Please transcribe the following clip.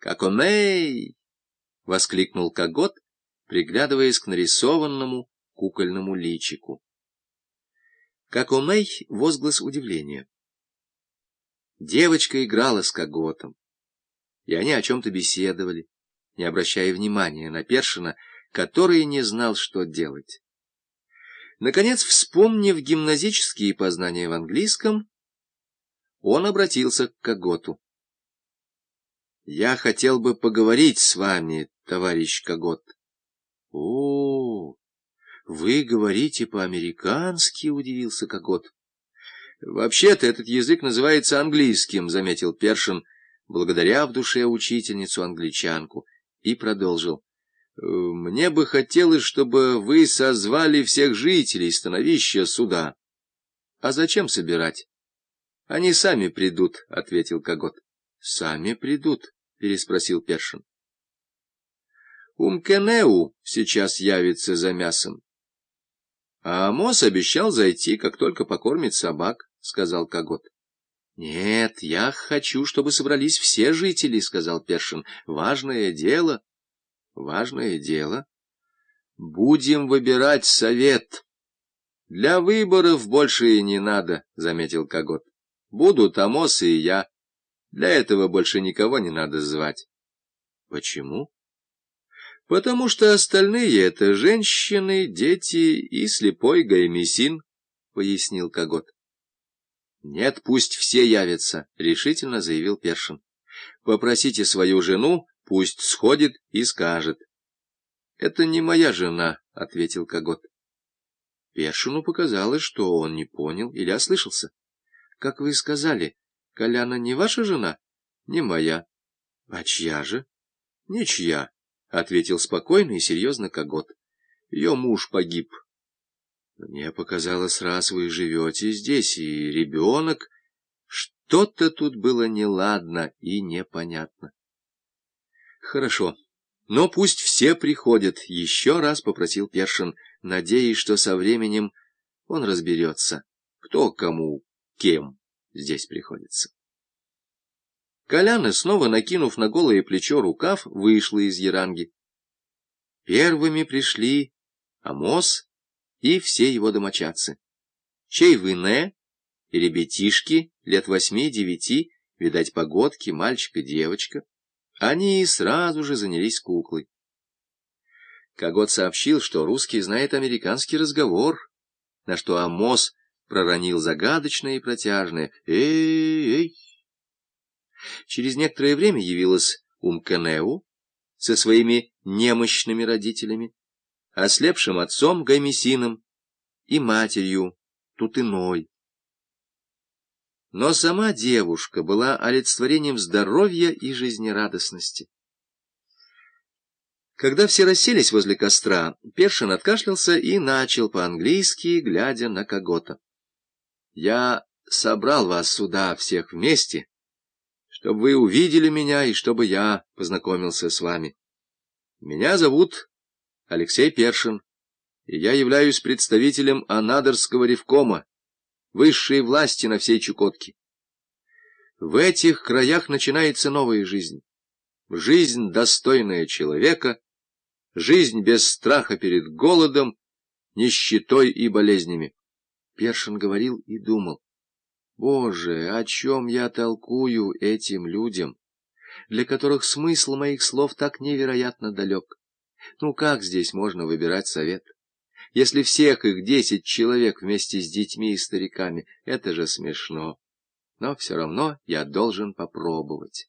«Какомей!» — воскликнул Когот, приглядываясь к нарисованному кукольному личику. Какомей — возглас удивления. Девочка играла с Коготом, и они о чем-то беседовали, не обращая внимания на Першина, который не знал, что делать. Наконец, вспомнив гимназические познания в английском, он обратился к Коготу. Я хотел бы поговорить с вами, товарищ Когот. — О, вы говорите по-американски, — удивился Когот. — Вообще-то этот язык называется английским, — заметил Першин, благодаря в душе учительницу-англичанку, и продолжил. — Мне бы хотелось, чтобы вы созвали всех жителей становища суда. — А зачем собирать? — Они сами придут, — ответил Когот. — Сами придут переспросил Першин. Умкенеу сейчас явится за мясом. А Амос обещал зайти, как только покормит собак, — сказал Когот. — Нет, я хочу, чтобы собрались все жители, — сказал Першин. — Важное дело. — Важное дело. Будем выбирать совет. — Для выборов больше и не надо, — заметил Когот. — Будут Амос и я. Для этого больше никого не надо звать. Почему? Потому что остальные — это женщины, дети и слепой Гаймесин, — пояснил Когот. Нет, пусть все явятся, — решительно заявил Першин. Попросите свою жену, пусть сходит и скажет. — Это не моя жена, — ответил Когот. Першину показалось, что он не понял или ослышался. — Как вы сказали, Коляна не ваша жена? Не моя. А чья же? Ничья, — ответил спокойно и серьезно Когот. Ее муж погиб. Мне показалось, раз вы живете здесь, и ребенок... Что-то тут было неладно и непонятно. Хорошо, но пусть все приходят, — еще раз попросил Першин, надеясь, что со временем он разберется, кто кому кем здесь приходится. Коляна, снова накинув на голое плечо рукав, вышла из Яранги. Первыми пришли Амос и все его домочадцы. Чейвыне и ребятишки лет восьми-девяти, видать, погодки, мальчик и девочка. Они сразу же занялись куклой. Когот сообщил, что русский знает американский разговор, на что Амос проронил загадочное и протяжное «Эй-эй!». Через некоторое время явилась Умканеу со своими немощными родителями, ослепшим отцом Гаймесином и матерью Тутыной. Но сама девушка была олицетворением здоровья и жизнерадостности. Когда все расселись возле костра, Першин откашлялся и начал по-английски, глядя на Когота. Я собрал вас сюда всех вместе, чтобы вы увидели меня и чтобы я познакомился с вами. Меня зовут Алексей Першин, и я являюсь представителем Анадырского ревкома, высшей власти на всей Чукотке. В этих краях начинается новая жизнь. Жизнь, достойная человека, жизнь без страха перед голодом, нищетой и болезнями. Першин говорил и думал. Боже, о чем я толкую этим людям, для которых смысл моих слов так невероятно далек? Ну как здесь можно выбирать совет? Если всех их десять человек вместе с детьми и стариками, это же смешно. Но все равно я должен попробовать.